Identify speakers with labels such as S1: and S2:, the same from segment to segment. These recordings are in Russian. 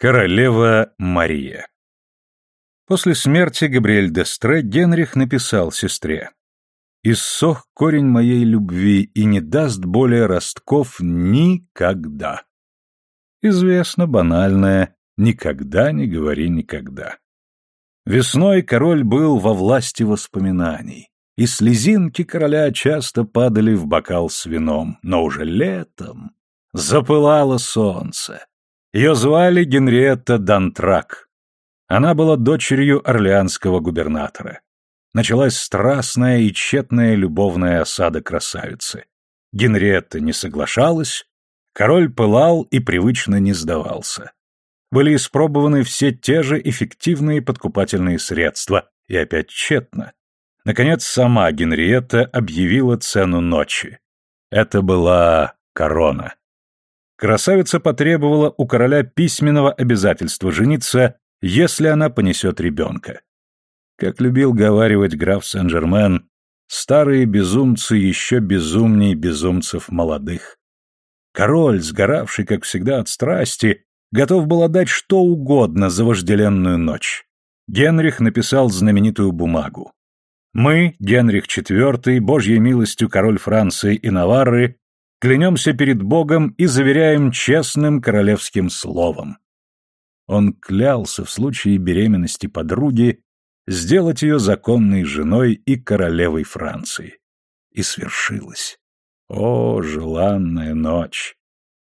S1: Королева Мария После смерти Габриэль Дестре Генрих написал сестре «Иссох корень моей любви и не даст более ростков никогда». Известно банальное «никогда не говори никогда». Весной король был во власти воспоминаний, и слезинки короля часто падали в бокал с вином, но уже летом запылало солнце. Ее звали Генриетта Дантрак. Она была дочерью орлеанского губернатора. Началась страстная и тщетная любовная осада красавицы. Генриетта не соглашалась, король пылал и привычно не сдавался. Были испробованы все те же эффективные подкупательные средства, и опять тщетно. Наконец, сама Генриетта объявила цену ночи. Это была корона. Красавица потребовала у короля письменного обязательства жениться, если она понесет ребенка. Как любил говаривать граф Сен-Жермен, старые безумцы еще безумнее безумцев молодых. Король, сгоравший, как всегда, от страсти, готов был отдать что угодно за вожделенную ночь. Генрих написал знаменитую бумагу. «Мы, Генрих IV, Божьей милостью король Франции и Наварры, клянемся перед Богом и заверяем честным королевским словом. Он клялся в случае беременности подруги сделать ее законной женой и королевой Франции. И свершилось. О, желанная ночь!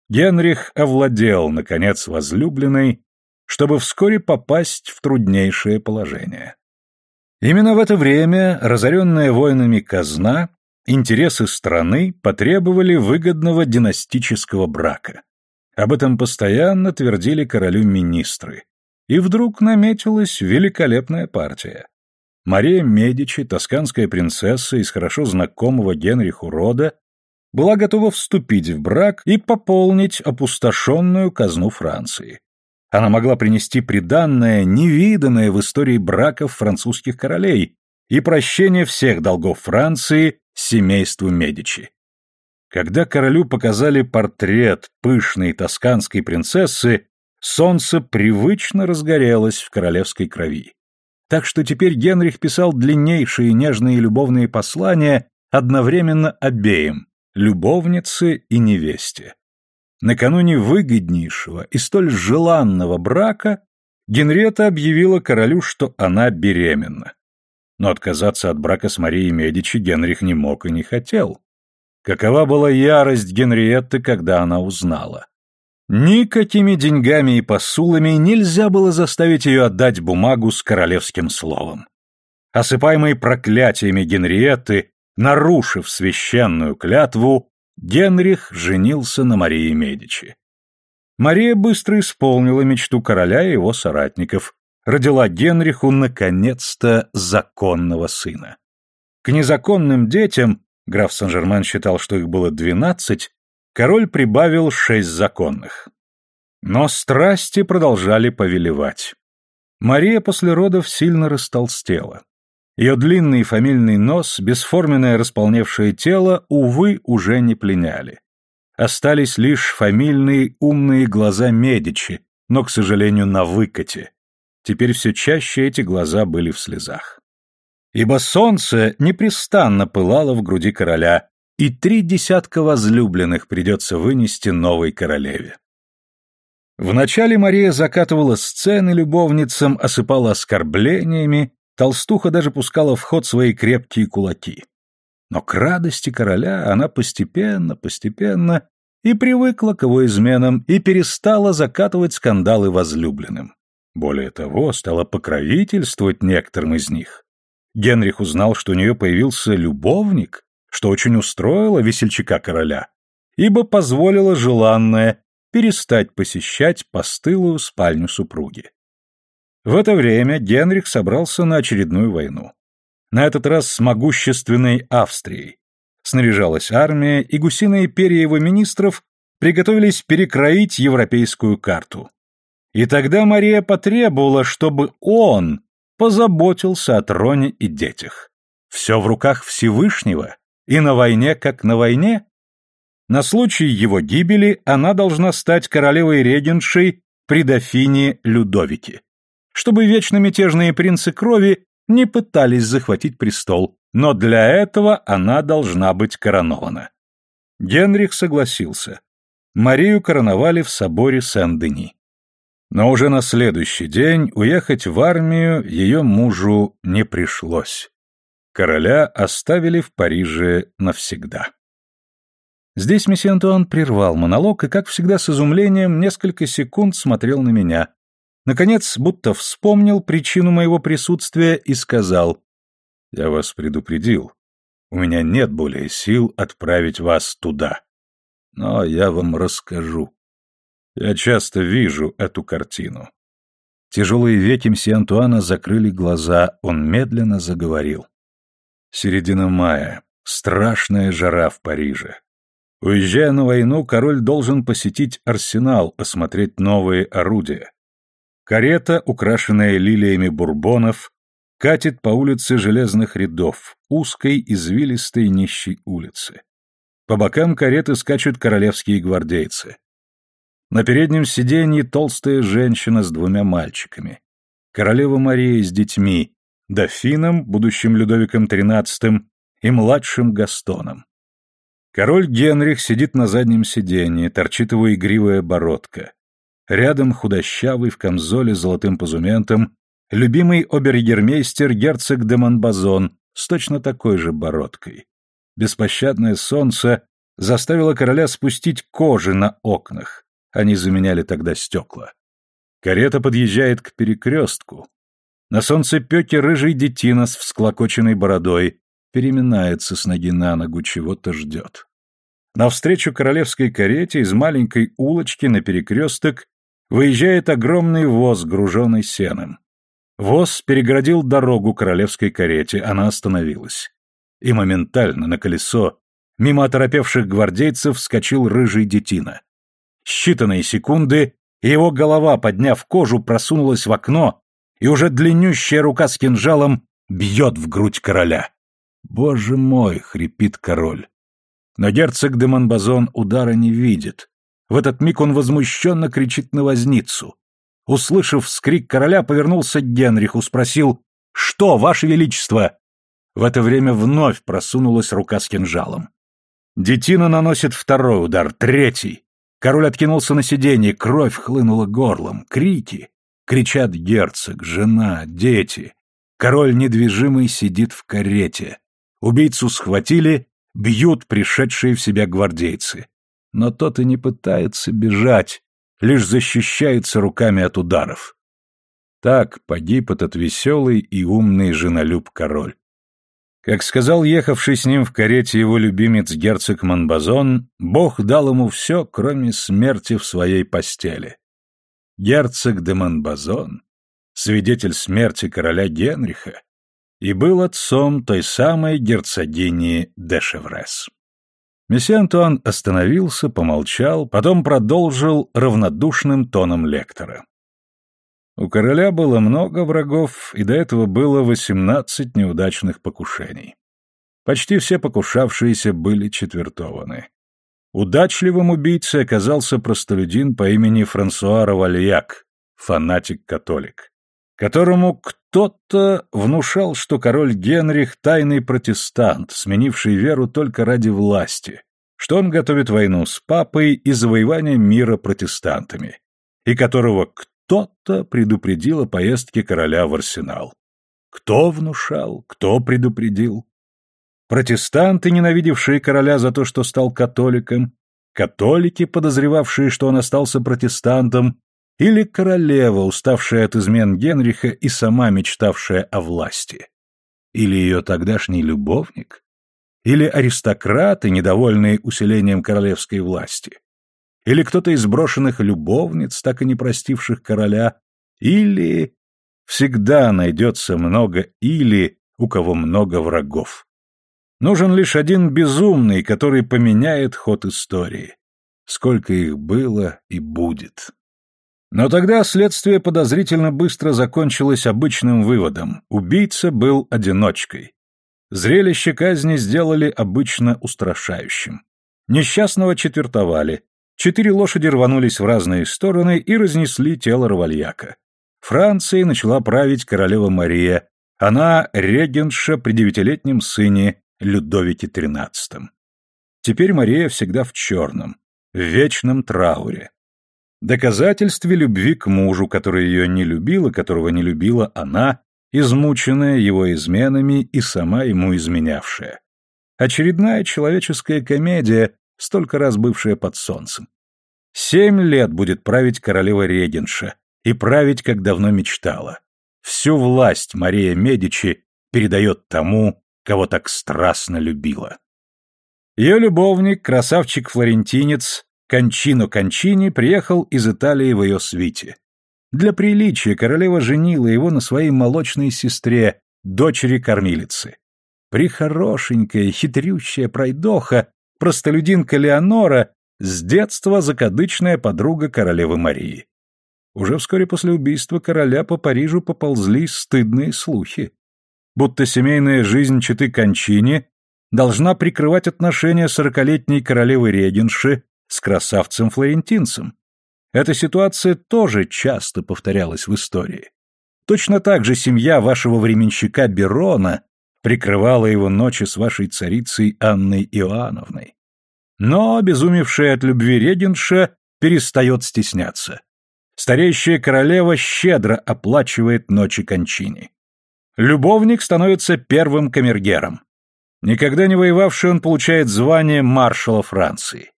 S1: Генрих овладел, наконец, возлюбленной, чтобы вскоре попасть в труднейшее положение. Именно в это время разоренная войнами казна Интересы страны потребовали выгодного династического брака. Об этом постоянно твердили королю министры. И вдруг наметилась великолепная партия. Мария Медичи, тосканская принцесса из хорошо знакомого Генриху рода, была готова вступить в брак и пополнить опустошенную казну Франции. Она могла принести приданное, невиданное в истории браков французских королей и прощение всех долгов Франции семейству Медичи. Когда королю показали портрет пышной тосканской принцессы, солнце привычно разгорелось в королевской крови. Так что теперь Генрих писал длиннейшие нежные любовные послания одновременно обеим – любовнице и невесте. Накануне выгоднейшего и столь желанного брака Генрета объявила королю, что она беременна но отказаться от брака с Марией Медичи Генрих не мог и не хотел. Какова была ярость Генриетты, когда она узнала? Никакими деньгами и посулами нельзя было заставить ее отдать бумагу с королевским словом. Осыпаемый проклятиями Генриетты, нарушив священную клятву, Генрих женился на Марии Медичи. Мария быстро исполнила мечту короля и его соратников, родила Генриху, наконец-то, законного сына. К незаконным детям, граф Сен-Жермен считал, что их было двенадцать, король прибавил шесть законных. Но страсти продолжали повелевать. Мария после родов сильно растолстела. Ее длинный фамильный нос, бесформенное располневшее тело, увы, уже не пленяли. Остались лишь фамильные умные глаза Медичи, но, к сожалению, на выкате. Теперь все чаще эти глаза были в слезах. Ибо солнце непрестанно пылало в груди короля, и три десятка возлюбленных придется вынести новой королеве. Вначале Мария закатывала сцены любовницам, осыпала оскорблениями, толстуха даже пускала в ход свои крепкие кулаки. Но к радости короля она постепенно, постепенно и привыкла к его изменам и перестала закатывать скандалы возлюбленным. Более того, стала покровительствовать некоторым из них. Генрих узнал, что у нее появился любовник, что очень устроило весельчака короля, ибо позволило желанное перестать посещать постылую спальню супруги. В это время Генрих собрался на очередную войну. На этот раз с могущественной Австрией. Снаряжалась армия, и гусиные перья его министров приготовились перекроить европейскую карту. И тогда Мария потребовала, чтобы он позаботился о троне и детях. Все в руках Всевышнего, и на войне, как на войне. На случай его гибели она должна стать королевой-регеншей при дофине Людовике. Чтобы вечно мятежные принцы крови не пытались захватить престол, но для этого она должна быть коронована. Генрих согласился. Марию короновали в соборе Сен-Дени. Но уже на следующий день уехать в армию ее мужу не пришлось. Короля оставили в Париже навсегда. Здесь месье Антуан прервал монолог и, как всегда с изумлением, несколько секунд смотрел на меня. Наконец, будто вспомнил причину моего присутствия и сказал, «Я вас предупредил. У меня нет более сил отправить вас туда. Но я вам расскажу. Я часто вижу эту картину». Тяжелые веки мсье Антуана закрыли глаза, он медленно заговорил. Середина мая. Страшная жара в Париже. Уезжая на войну, король должен посетить арсенал, осмотреть новые орудия. Карета, украшенная лилиями бурбонов, катит по улице железных рядов, узкой, извилистой, нищей улицы. По бокам кареты скачут королевские гвардейцы. На переднем сиденье толстая женщина с двумя мальчиками. Королева Мария с детьми, дофином, будущим Людовиком XIII, и младшим Гастоном. Король Генрих сидит на заднем сиденье, торчит его игривая бородка. Рядом худощавый в камзоле с золотым позументом, любимый обергермейстер герцог де Монбазон с точно такой же бородкой. Беспощадное солнце заставило короля спустить кожи на окнах. Они заменяли тогда стекла. Карета подъезжает к перекрестку. На солнце пеке рыжий детина с всклокоченной бородой, переминается с ноги на ногу, чего-то ждет. Навстречу королевской карете из маленькой улочки на перекресток выезжает огромный воз, груженный сеном. Воз перегородил дорогу королевской карете, она остановилась. И моментально на колесо, мимо оторопевших гвардейцев, вскочил рыжий детина. Считанные секунды, его голова, подняв кожу, просунулась в окно, и уже длиннющая рука с кинжалом бьет в грудь короля. «Боже мой!» — хрипит король. Но герцог де Монбазон удара не видит. В этот миг он возмущенно кричит на возницу. Услышав вскрик короля, повернулся к Генриху, спросил «Что, ваше величество?» В это время вновь просунулась рука с кинжалом. Детина наносит второй удар, третий. Король откинулся на сиденье, кровь хлынула горлом, крики. Кричат герцог, жена, дети. Король недвижимый сидит в карете. Убийцу схватили, бьют пришедшие в себя гвардейцы. Но тот и не пытается бежать, лишь защищается руками от ударов. Так погиб этот веселый и умный женолюб король. Как сказал ехавший с ним в карете его любимец герцог Монбазон, Бог дал ему все, кроме смерти в своей постели. Герцог де Монбазон, свидетель смерти короля Генриха, и был отцом той самой герцогини де Шеврес. Месье Антуан остановился, помолчал, потом продолжил равнодушным тоном лектора. У короля было много врагов, и до этого было восемнадцать неудачных покушений. Почти все покушавшиеся были четвертованы. Удачливым убийцей оказался простолюдин по имени Франсуа Равальяк, фанатик-католик которому кто-то внушал, что король Генрих — тайный протестант, сменивший веру только ради власти, что он готовит войну с папой и завоевание мира протестантами, и которого кто-то предупредил о поездке короля в арсенал. Кто внушал, кто предупредил? Протестанты, ненавидевшие короля за то, что стал католиком, католики, подозревавшие, что он остался протестантом, или королева, уставшая от измен Генриха и сама мечтавшая о власти? Или ее тогдашний любовник? Или аристократы, недовольные усилением королевской власти? Или кто-то из брошенных любовниц, так и не простивших короля? Или... Всегда найдется много «или», у кого много врагов. Нужен лишь один безумный, который поменяет ход истории. Сколько их было и будет. Но тогда следствие подозрительно быстро закончилось обычным выводом – убийца был одиночкой. Зрелище казни сделали обычно устрашающим. Несчастного четвертовали, Четыре лошади рванулись в разные стороны и разнесли тело Равальяка. Францией начала править королева Мария, она регенша при девятилетнем сыне Людовике XIII. Теперь Мария всегда в черном, в вечном трауре. Доказательстве любви к мужу, который ее не любил и которого не любила она, измученная его изменами и сама ему изменявшая. Очередная человеческая комедия, столько раз бывшая под солнцем. Семь лет будет править королева Регенша, и править, как давно мечтала. Всю власть Мария Медичи передает тому, кого так страстно любила. Ее любовник, красавчик-флорентинец Кончино Кончини приехал из Италии в ее свите. Для приличия королева женила его на своей молочной сестре, дочери кормилицы. Прихорошенькая, хитрющая пройдоха, простолюдинка Леонора, с детства закадычная подруга королевы Марии. Уже вскоре после убийства короля по Парижу поползли стыдные слухи. Будто семейная жизнь Читы Кончини должна прикрывать отношения сорокалетней королевы Регенши с красавцем-флорентинцем. Эта ситуация тоже часто повторялась в истории. Точно так же семья вашего временщика Берона прикрывала его ночи с вашей царицей Анной Иоанновной. Но обезумевшая от любви регенша перестает стесняться. Стареющая королева щедро оплачивает ночи кончини. Любовник становится первым камергером. Никогда не воевавший он получает звание маршала Франции.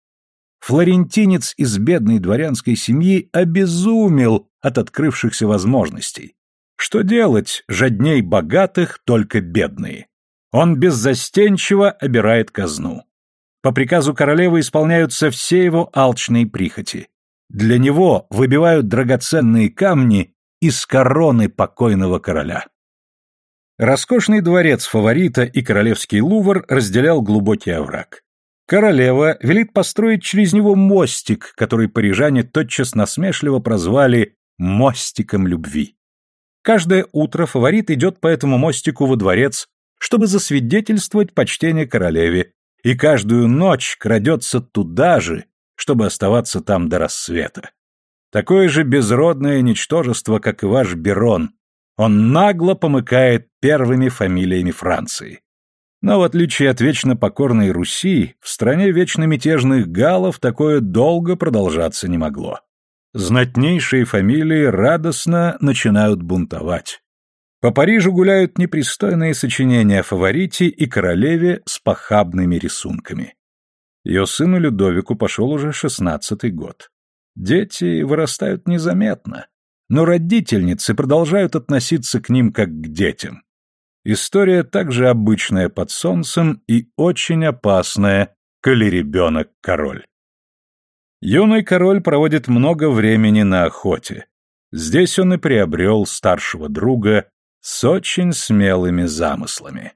S1: Флорентинец из бедной дворянской семьи обезумел от открывшихся возможностей. Что делать, жадней богатых, только бедные. Он беззастенчиво обирает казну. По приказу королевы исполняются все его алчные прихоти. Для него выбивают драгоценные камни из короны покойного короля. Роскошный дворец фаворита и королевский лувр разделял глубокий овраг. Королева велит построить через него мостик, который парижане тотчас насмешливо прозвали «мостиком любви». Каждое утро фаворит идет по этому мостику во дворец, чтобы засвидетельствовать почтение королеве, и каждую ночь крадется туда же, чтобы оставаться там до рассвета. Такое же безродное ничтожество, как и ваш Берон. Он нагло помыкает первыми фамилиями Франции. Но в отличие от вечно покорной Руси, в стране вечно мятежных галов такое долго продолжаться не могло. Знатнейшие фамилии радостно начинают бунтовать. По Парижу гуляют непристойные сочинения о фаворите и королеве с похабными рисунками. Ее сыну Людовику пошел уже шестнадцатый год. Дети вырастают незаметно, но родительницы продолжают относиться к ним как к детям. История также обычная под солнцем и очень опасная, коли ребенок король. Юный король проводит много времени на охоте. Здесь он и приобрел старшего друга с очень смелыми замыслами.